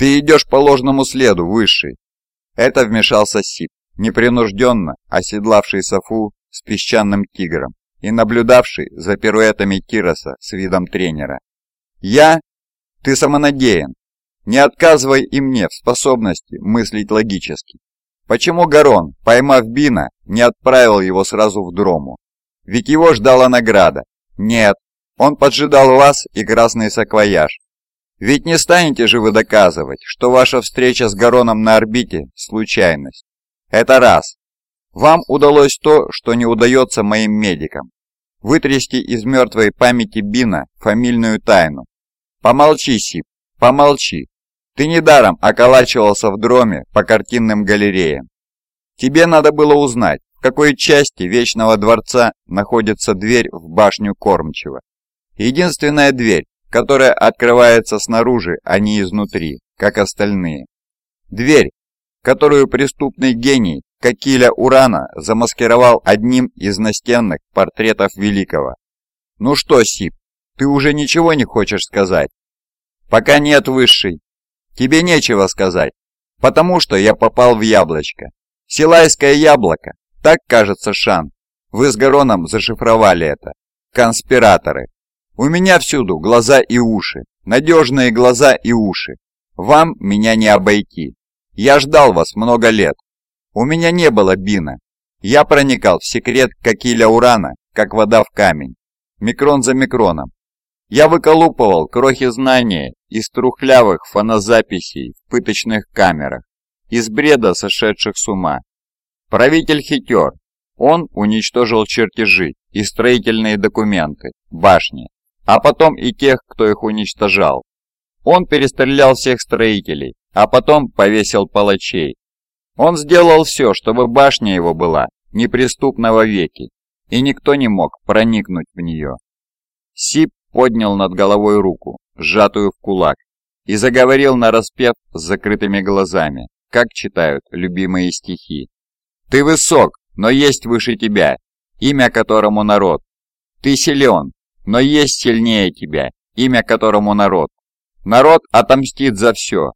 Ты идешь по ложному следу, Высший. Это вмешался Сип, непринужденно оседлавший Софу с песчаным тигром и наблюдавший за пируэтами Кироса с видом тренера. «Я? Ты самонадеян. Не отказывай и мне в способности мыслить логически. Почему Гарон, поймав Бина, не отправил его сразу в дрому? Ведь его ждала награда. Нет, он поджидал вас и красный саквояж. Ведь не станете же вы доказывать, что ваша встреча с Гароном на орбите – случайность. Это раз. Вам удалось то, что не удается моим медикам. Вытрясти из мертвой памяти Бина фамильную тайну. Помолчи, Сип, помолчи. Ты недаром околачивался в дроме по картинным галереям. Тебе надо было узнать, в какой части Вечного Дворца находится дверь в башню Кормчего. Единственная дверь, которая открывается снаружи, а не изнутри, как остальные. Дверь, которую преступный гений Кокиля Урана замаскировал одним из настенных портретов Великого. Ну что, Сип, ты уже ничего не хочешь сказать? Пока нет, Высший. Тебе нечего сказать, потому что я попал в яблочко. Силайское яблоко, так кажется Шан. Вы с Гароном зашифровали это. Конспираторы. У меня всюду глаза и уши, надежные глаза и уши. Вам меня не обойти. Я ждал вас много лет. У меня не было бина. Я проникал в секрет Кокиля Урана, как вода в камень. Микрон за микроном. Я выколупывал крохи знания из трухлявых фонозаписей в пыточных камерах, из бреда сошедших с ума. Правитель хитер. Он уничтожил чертежи и строительные документы, башни, а потом и тех, кто их уничтожал. Он перестрелял всех строителей, а потом повесил палачей. Он сделал все, чтобы башня его была неприступна веки, и никто не мог проникнуть в нее. Сип поднял над головой руку, сжатую в кулак, и заговорил нараспев с закрытыми глазами, как читают любимые стихи. «Ты высок, но есть выше тебя, имя которому народ. Ты силен, но есть сильнее тебя, имя которому народ. Народ отомстит за все.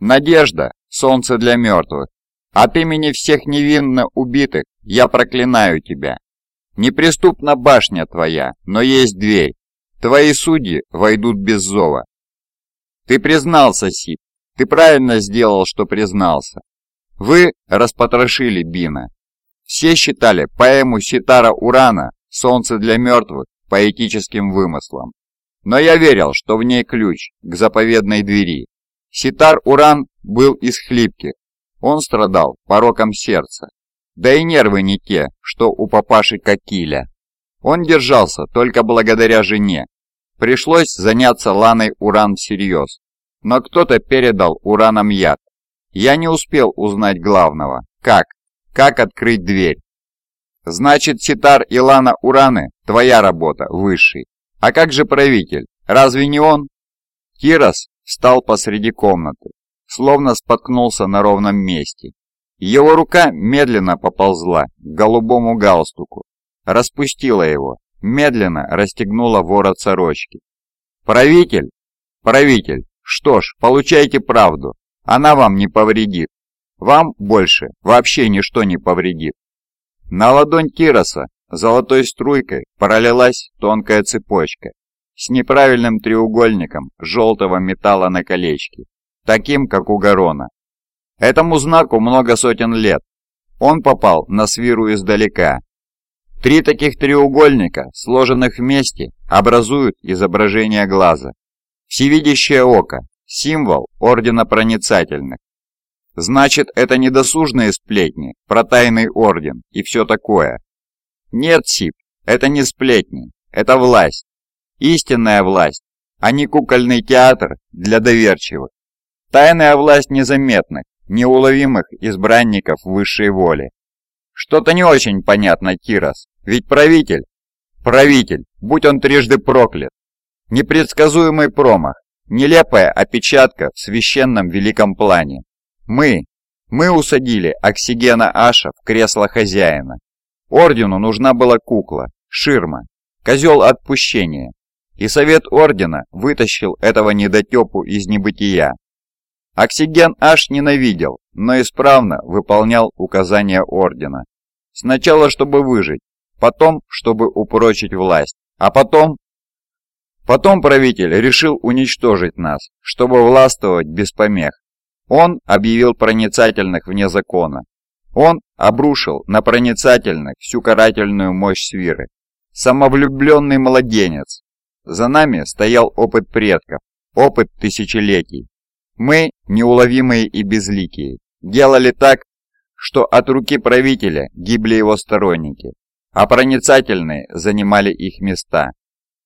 Надежда – солнце для мертвых. От имени всех невинно убитых я проклинаю тебя. Неприступна башня твоя, но есть дверь. Твои судьи войдут без зова. Ты признался, Сип. Ты правильно сделал, что признался. Вы распотрошили Бина. Все считали поэму Ситара Урана «Солнце для мертвых» поэтическим вымыслом. Но я верил, что в ней ключ к заповедной двери. Ситар Уран был из хлипких. Он страдал пороком сердца. Да и нервы не те, что у папаши Кокиля. Он держался только благодаря жене. Пришлось заняться Ланой Уран всерьез. Но кто-то передал Ураном яд. Я не успел узнать главного. Как? Как открыть дверь? Значит, Ситар и Лана Ураны – твоя работа, высший. А как же правитель? Разве не он? Кирос встал посреди комнаты, словно споткнулся на ровном месте. Его рука медленно поползла к голубому галстуку, распустила его, медленно расстегнула ворот сорочки. «Правитель? Правитель, что ж, получайте правду, она вам не повредит. Вам больше вообще ничто не повредит. На ладонь Кироса золотой струйкой пролилась тонкая цепочка с неправильным треугольником желтого металла на колечке, таким, как у Гарона. Этому знаку много сотен лет. Он попал на свиру издалека. Три таких треугольника, сложенных вместе, образуют изображение глаза. Всевидящее око – символ Ордена Проницательных. Значит, это не досужные сплетни, про тайный орден и все такое. Нет, Сип, это не сплетни, это власть. Истинная власть, а не кукольный театр для доверчивых. Тайная власть незаметных, неуловимых избранников высшей воли. Что-то не очень понятно, Кирос, ведь правитель... Правитель, будь он трижды проклят. Непредсказуемый промах, нелепая опечатка в священном великом плане. Мы, мы усадили Оксигена Аша в кресло хозяина. Ордену нужна была кукла, ширма, козел отпущения. И совет ордена вытащил этого недотепу из небытия. Оксиген аж ненавидел, но исправно выполнял указания Ордена. Сначала, чтобы выжить, потом, чтобы упрочить власть, а потом... Потом правитель решил уничтожить нас, чтобы властвовать без помех. Он объявил проницательных вне закона. Он обрушил на проницательных всю карательную мощь свиры. Самовлюбленный младенец. За нами стоял опыт предков, опыт тысячелетий. Мы, неуловимые и безликие, делали так, что от руки правителя гибли его сторонники, а проницательные занимали их места.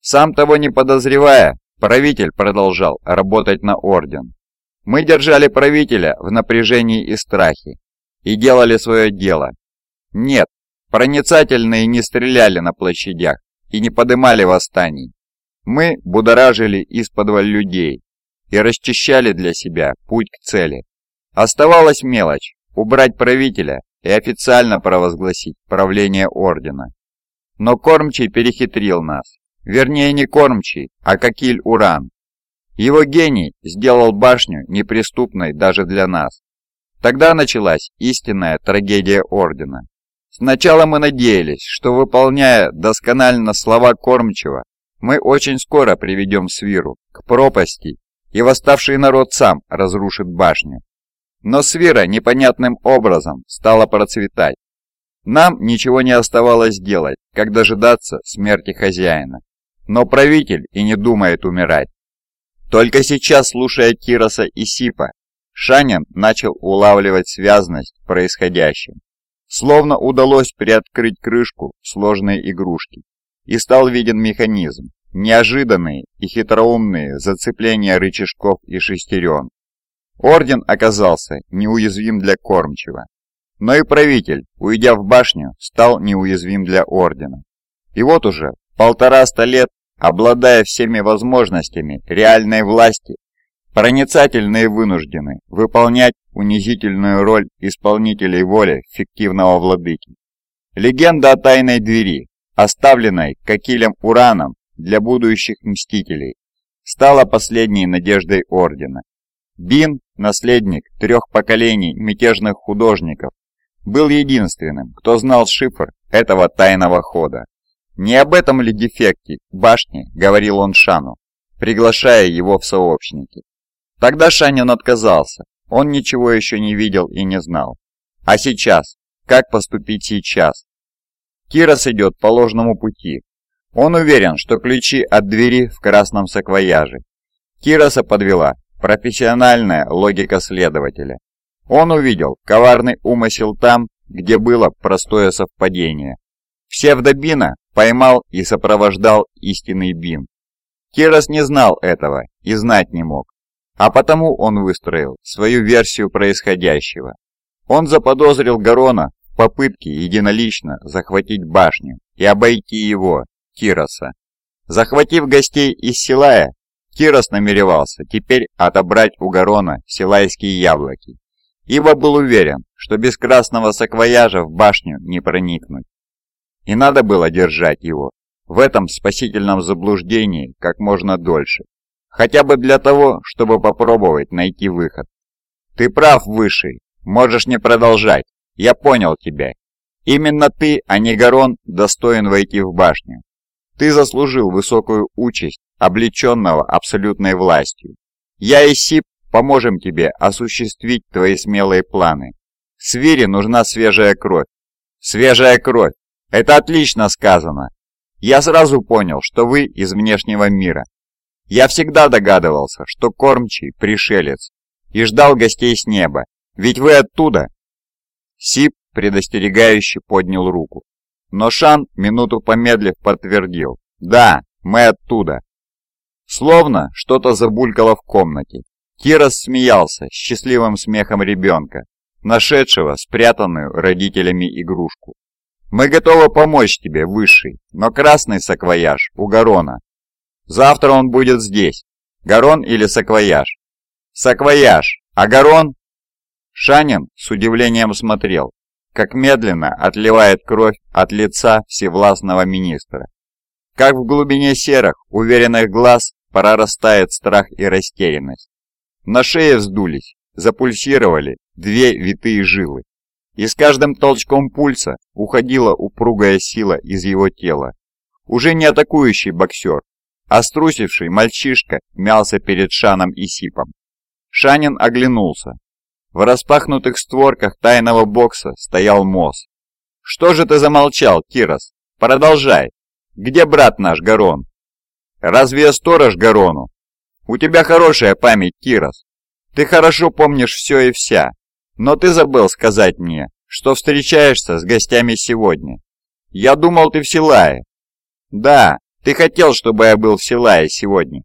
Сам того не подозревая, правитель продолжал работать на орден. Мы держали правителя в напряжении и страхе и делали свое дело. Нет, проницательные не стреляли на площадях и не подымали восстаний. Мы будоражили из-под людей, и расчищали для себя путь к цели. Оставалась мелочь – убрать правителя и официально провозгласить правление Ордена. Но Кормчий перехитрил нас. Вернее, не Кормчий, а Кокиль Уран. Его гений сделал башню неприступной даже для нас. Тогда началась истинная трагедия Ордена. Сначала мы надеялись, что выполняя досконально слова Кормчего, мы очень скоро приведем Свиру к пропасти и восставший народ сам разрушит башню. Но свира непонятным образом стала процветать. Нам ничего не оставалось делать, как дожидаться смерти хозяина. Но правитель и не думает умирать. Только сейчас, слушая Кироса и Сипа, Шанин начал улавливать связность происходящим. Словно удалось приоткрыть крышку сложной игрушки, и стал виден механизм, неожиданные и хитроумные зацепления рычажков и шестерен. Орден оказался неуязвим для кормчего. Но и правитель, уйдя в башню, стал неуязвим для Ордена. И вот уже полтораста лет, обладая всеми возможностями реальной власти, проницательные вынуждены выполнять унизительную роль исполнителей воли фиктивного владыки. Легенда о тайной двери, оставленной Кокилем Ураном для будущих мстителей, стала последней надеждой Ордена. Бин, наследник трех поколений мятежных художников, был единственным, кто знал шифр этого тайного хода. Не об этом ли дефекте башни говорил он Шану, приглашая его в сообщники. Тогда Шанин отказался, он ничего еще не видел и не знал. А сейчас? Как поступить сейчас? Кирос идет по ложному пути, он уверен, что ключи от двери в красном саквояже. Кироса подвела профессиональная логика следователя. Он увидел коварный умысел там, где было простое совпадение. Псевдобина поймал и сопровождал истинный Бин. Кирос не знал этого и знать не мог, а потому он выстроил свою версию происходящего. Он заподозрил Гарона в попытке единолично захватить башню и обойти его, Кироса. Захватив гостей из Силая, Кирос намеревался теперь отобрать у Гарона силайские яблоки, ибо был уверен, что без красного саквояжа в башню не проникнуть. И надо было держать его в этом спасительном заблуждении как можно дольше, хотя бы для того, чтобы попробовать найти выход. «Ты прав, Высший, можешь не продолжать, я понял тебя. Именно ты, а не Гарон, достоин войти в башню. Ты заслужил высокую участь, облеченного абсолютной властью. Я и Сип поможем тебе осуществить твои смелые планы. Свире нужна свежая кровь. Свежая кровь. Это отлично сказано. Я сразу понял, что вы из внешнего мира. Я всегда догадывался, что кормчий – пришелец, и ждал гостей с неба. Ведь вы оттуда. Сип предостерегающе поднял руку. Но Шан, минуту помедлив, подтвердил. «Да, мы оттуда». Словно что-то забулькало в комнате. Кирос смеялся счастливым смехом ребенка, нашедшего спрятанную родителями игрушку. «Мы готовы помочь тебе, Высший, но красный саквояж у Гарона. Завтра он будет здесь. Гарон или саквояж?» «Саквояж, а Гарон?» Шанин с удивлением смотрел, как медленно отливает кровь от лица всевластного министра. Как в глубине серых, уверенных глаз прорастает страх и растерянность. На шее вздулись запульсировали две витые жилы. И с каждым толчком пульса уходила упругая сила из его тела. Уже не атакующий боксер, а струсивший мальчишка мялся перед Шаном и Сипом. Шанин оглянулся. В распахнутых створках тайного бокса стоял Мосс. «Что же ты замолчал, Кирос? Продолжай. Где брат наш Гарон?» «Разве я сторож Гарону?» «У тебя хорошая память, Кирос. Ты хорошо помнишь все и вся. Но ты забыл сказать мне, что встречаешься с гостями сегодня. Я думал, ты в Силае». «Да, ты хотел, чтобы я был в Силае сегодня.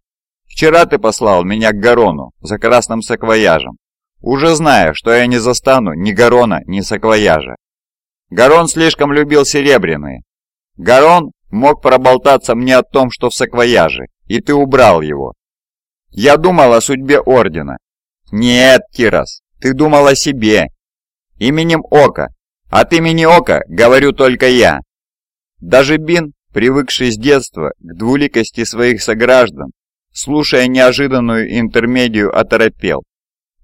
Вчера ты послал меня к Гарону за красным саквояжем, уже зная, что я не застану ни Гарона, ни саквояжа. Гарон слишком любил серебряные. Гарон мог проболтаться мне о том, что в саквояже, и ты убрал его. Я думал о судьбе Ордена. Нет, Кирос, ты думал о себе. Именем Ока. От имени Ока говорю только я. Даже Бин, привыкший с детства к двуликости своих сограждан, слушая неожиданную интермедию, оторопел.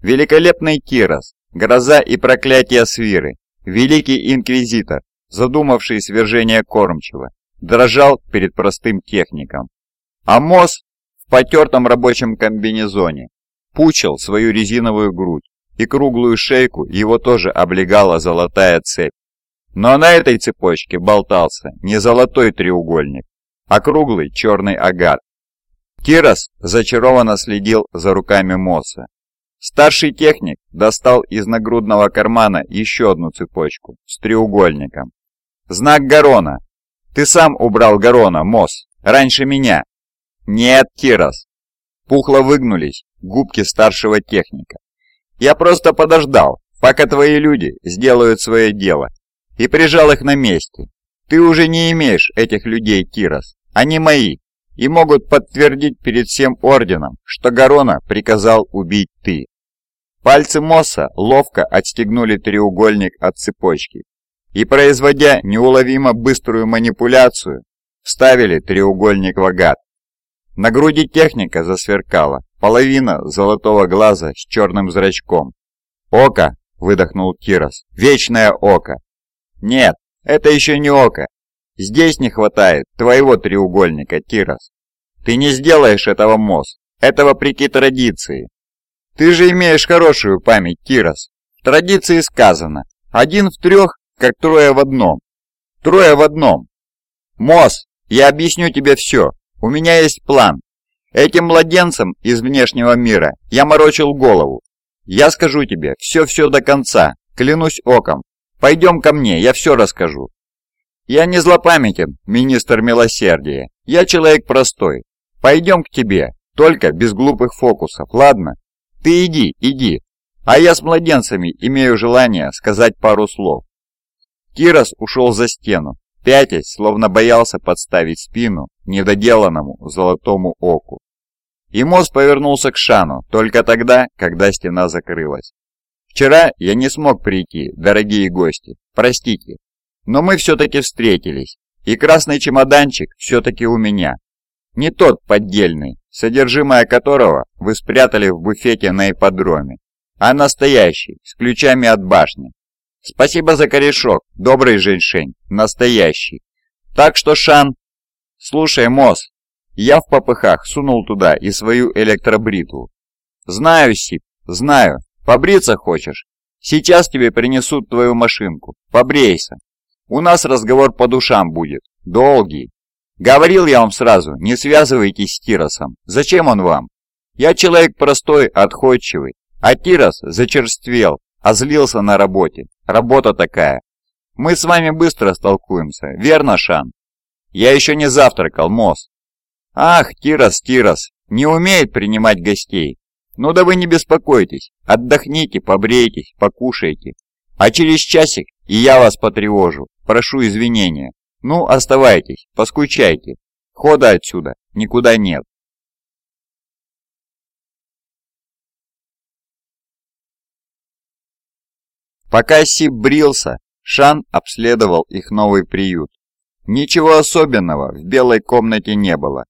Великолепный Кирос, гроза и проклятие Свиры, Великий инквизитор, задумавший свержение кормчего, дрожал перед простым техником. А Мосс в потертом рабочем комбинезоне пучил свою резиновую грудь, и круглую шейку его тоже облегала золотая цепь. Но на этой цепочке болтался не золотой треугольник, а круглый черный агат. Кирос зачарованно следил за руками Мосса, Старший техник достал из нагрудного кармана еще одну цепочку с треугольником. «Знак Гарона! Ты сам убрал Гарона, Мосс, раньше меня!» «Нет, Кирос!» Пухло выгнулись губки старшего техника. «Я просто подождал, пока твои люди сделают свое дело, и прижал их на месте. Ты уже не имеешь этих людей, Кирос, они мои, и могут подтвердить перед всем орденом, что Гарона приказал убить ты». Пальцы Мосса ловко отстегнули треугольник от цепочки и, производя неуловимо быструю манипуляцию, вставили треугольник в агат. На груди техника засверкала, половина золотого глаза с черным зрачком. «Око!» — выдохнул Кирос. «Вечное око!» «Нет, это еще не око. Здесь не хватает твоего треугольника, Кирос. Ты не сделаешь этого, Мосс. Это вопреки традиции. Ты же имеешь хорошую память, Кирос. В традиции сказано, один в трех, как трое в одном. Трое в одном. Мосс, я объясню тебе все. У меня есть план. Этим младенцам из внешнего мира я морочил голову. Я скажу тебе все-все до конца, клянусь оком. Пойдем ко мне, я все расскажу. Я не злопамятен, министр милосердия. Я человек простой. Пойдем к тебе, только без глупых фокусов, ладно? Ты иди, иди, а я с младенцами имею желание сказать пару слов. Кирос ушел за стену, пятясь, словно боялся подставить спину недоделанному золотому оку. И мост повернулся к Шану только тогда, когда стена закрылась. «Вчера я не смог прийти, дорогие гости, простите, но мы все-таки встретились, и красный чемоданчик все-таки у меня. Не тот поддельный, содержимое которого вы спрятали в буфете на ипподроме, а настоящий, с ключами от башни. Спасибо за корешок, добрый женьшень, настоящий. Так что, Шан... Слушай, Мосс, я в попыхах сунул туда и свою электробритву. Знаю, Сип, знаю. Побриться хочешь? Сейчас тебе принесут твою машинку. Побрейся. У нас разговор по душам будет. Долгий. Говорил я вам сразу, не связывайтесь с Тиросом. Зачем он вам? Я человек простой, отходчивый. А Тирос зачерствел, озлился на работе. Работа такая. Мы с вами быстро столкуемся, верно, Шан? Я еще не завтракал, Мосс. Ах, Тирос, Тирос, не умеет принимать гостей. Ну да вы не беспокойтесь, отдохните, побрейтесь, покушайте. А через часик и я вас потревожу, прошу извинения. Ну, оставайтесь, поскучайте. Хода отсюда никуда нет. Пока Сип брился, Шан обследовал их новый приют. Ничего особенного в белой комнате не было.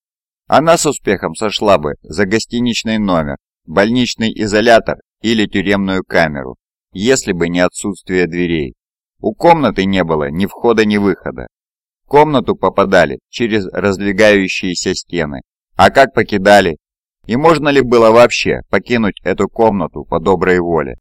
Она с успехом сошла бы за гостиничный номер, больничный изолятор или тюремную камеру, если бы не отсутствие дверей. У комнаты не было ни входа, ни выхода. В комнату попадали через раздвигающиеся стены, а как покидали? И можно ли было вообще покинуть эту комнату по доброй воле?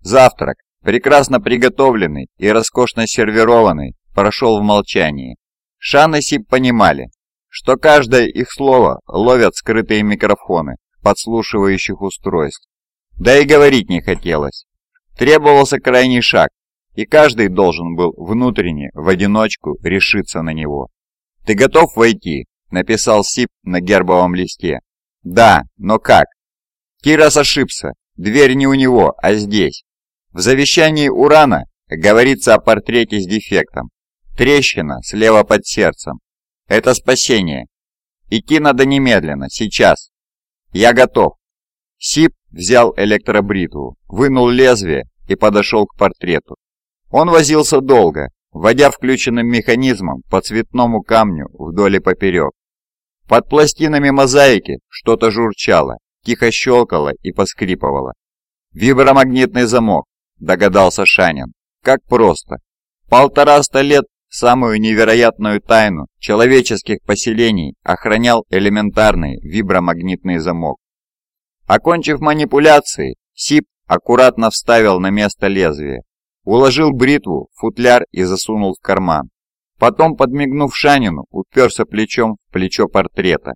Завтрак, прекрасно приготовленный и роскошно сервированный, прошел в молчании. Шан и Сип понимали, что каждое их слово ловят скрытые микрофоны подслушивающих устройств. Да и говорить не хотелось. Требовался крайний шаг, и каждый должен был внутренне, в одиночку, решиться на него. «Ты готов войти?» – написал Сип на гербовом листе. «Да, но как?» Кирас ошибся. Дверь не у него, а здесь. В завещании Урана говорится о портрете с дефектом. Трещина слева под сердцем. Это спасение. Идти надо немедленно, сейчас. Я готов. Сип взял электробритву, вынул лезвие и подошел к портрету. Он возился долго, водя включенным механизмом по цветному камню вдоль и поперек. Под пластинами мозаики что-то журчало, тихо щелкало и поскрипывало. «Вибромагнитный замок», — догадался Шанин. «Как просто. Полтораста лет самую невероятную тайну человеческих поселений охранял элементарный вибромагнитный замок. Окончив манипуляции, Сип аккуратно вставил на место лезвие, уложил бритву в футляр и засунул в карман. Потом, подмигнув Шанину, уперся плечом в плечо портрета.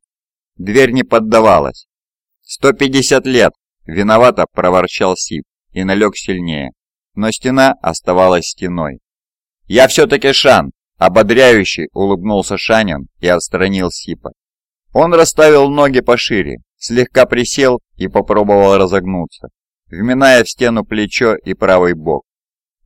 Дверь не поддавалась. «Сто пятьдесят лет!» – виновато проворчал Сип и налег сильнее, но стена оставалась стеной. «Я все-таки Шан!» – ободряюще улыбнулся Шанин и отстранил Сипа. Он расставил ноги пошире, слегка присел и попробовал разогнуться, вминая в стену плечо и правый бок.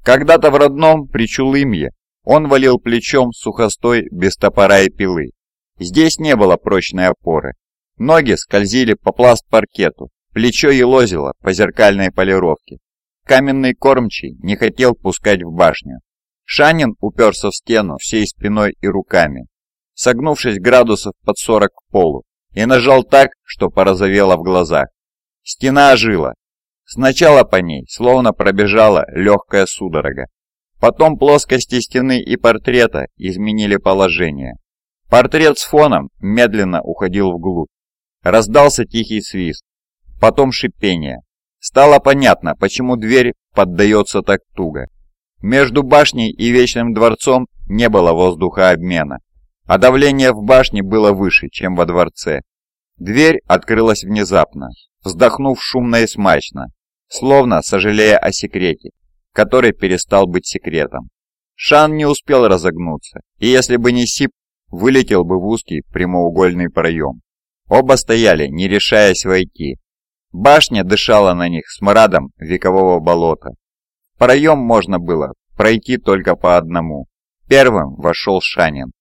Когда-то в родном Причулымье он валил плечом сухостой без топора и пилы. Здесь не было прочной опоры. Ноги скользили по пласт-паркету, плечо елозило по зеркальной полировке. Каменный кормчий не хотел пускать в башню. Шанин уперся в стену всей спиной и руками, согнувшись градусов под 40 к полу, и нажал так, что порозовело в глазах. Стена ожила. Сначала по ней словно пробежала легкая судорога. Потом плоскости стены и портрета изменили положение. Портрет с фоном медленно уходил вглубь. Раздался тихий свист, потом шипение. Стало понятно, почему дверь поддается так туго. Между башней и Вечным дворцом не было воздухообмена, а давление в башне было выше, чем во дворце. Дверь открылась внезапно, вздохнув шумно и смачно, словно сожалея о секрете, который перестал быть секретом. Шан не успел разогнуться, и если бы не Сип, вылетел бы в узкий прямоугольный проем. Оба стояли, не решаясь войти. Башня дышала на них смрадом векового болота, проем можно было пройти только по одному. Первым вошел Шанин.